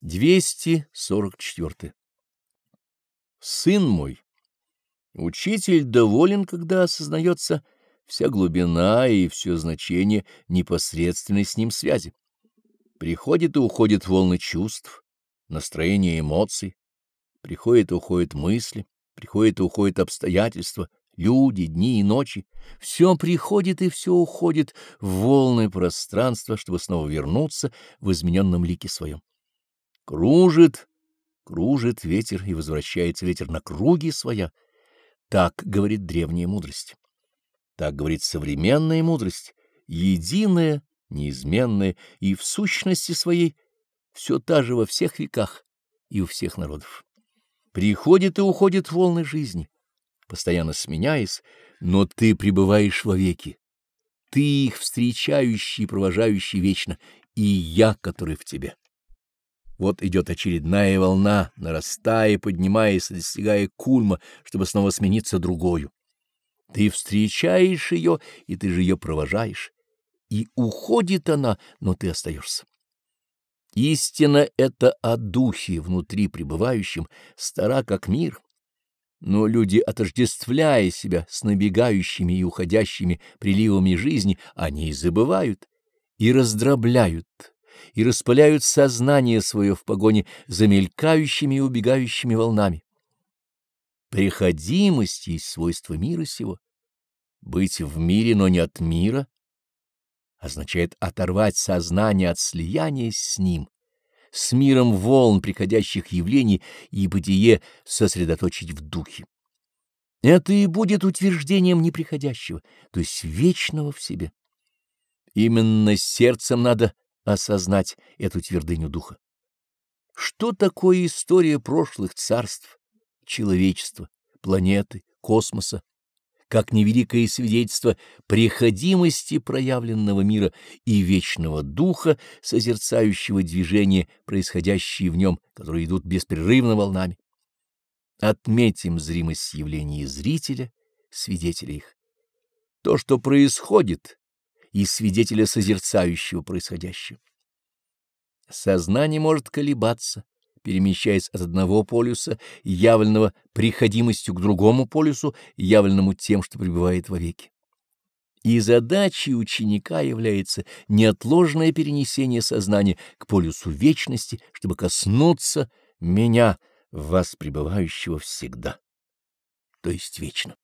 244. Сын мой, учитель доволен, когда осознается вся глубина и все значение непосредственной с ним связи. Приходит и уходит волны чувств, настроения эмоций, приходит и уходят мысли, приходит и уходят обстоятельства, люди, дни и ночи. Все приходит и все уходит в волны пространства, чтобы снова вернуться в измененном лике своем. Кружит, кружит ветер, и возвращается ветер на круги своя. Так говорит древняя мудрость. Так говорит современная мудрость, единая, неизменная и в сущности своей все та же во всех веках и у всех народов. Приходит и уходит волны жизни, постоянно сменяясь, но ты пребываешь вовеки. Ты их встречающий и провожающий вечно, и я, который в тебе. Вот идет очередная волна, нарастая, поднимаясь, достигая кульма, чтобы снова смениться другою. Ты встречаешь ее, и ты же ее провожаешь. И уходит она, но ты остаешься. Истина — это о духе, внутри пребывающем, стара как мир. Но люди, отождествляя себя с набегающими и уходящими приливами жизни, они и забывают, и раздробляют, и распыляют сознание свое в погоне за мелькающими и убегающими волнами. Приходимость есть свойство мира сего. Быть в мире, но не от мира, означает оторвать сознание от слияния с ним, с миром волн приходящих явлений и бытие сосредоточить в духе. Это и будет утверждением неприходящего, то есть вечного в себе. Именно сердцем надо осознать эту твердыню духа. Что такое история прошлых царств, человечества, планеты, космоса, как невеликое свидетельство приходимости проявленного мира и вечного духа, созерцающего движения, происходящие в нем, которые идут беспрерывно волнами. Отметим зримость явлений зрителя, свидетеля их. То, что происходит, и свидетеля созерцающего происходящего. Сознание может колебаться, перемещаясь от одного полюса, явленного приходимостью к другому полюсу, явленному тем, что пребывает вовеки. И задачей ученика является неотложное перенесение сознания к полюсу вечности, чтобы коснуться меня, вас пребывающего всегда, то есть вечно.